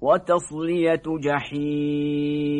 وتصلية جحيم.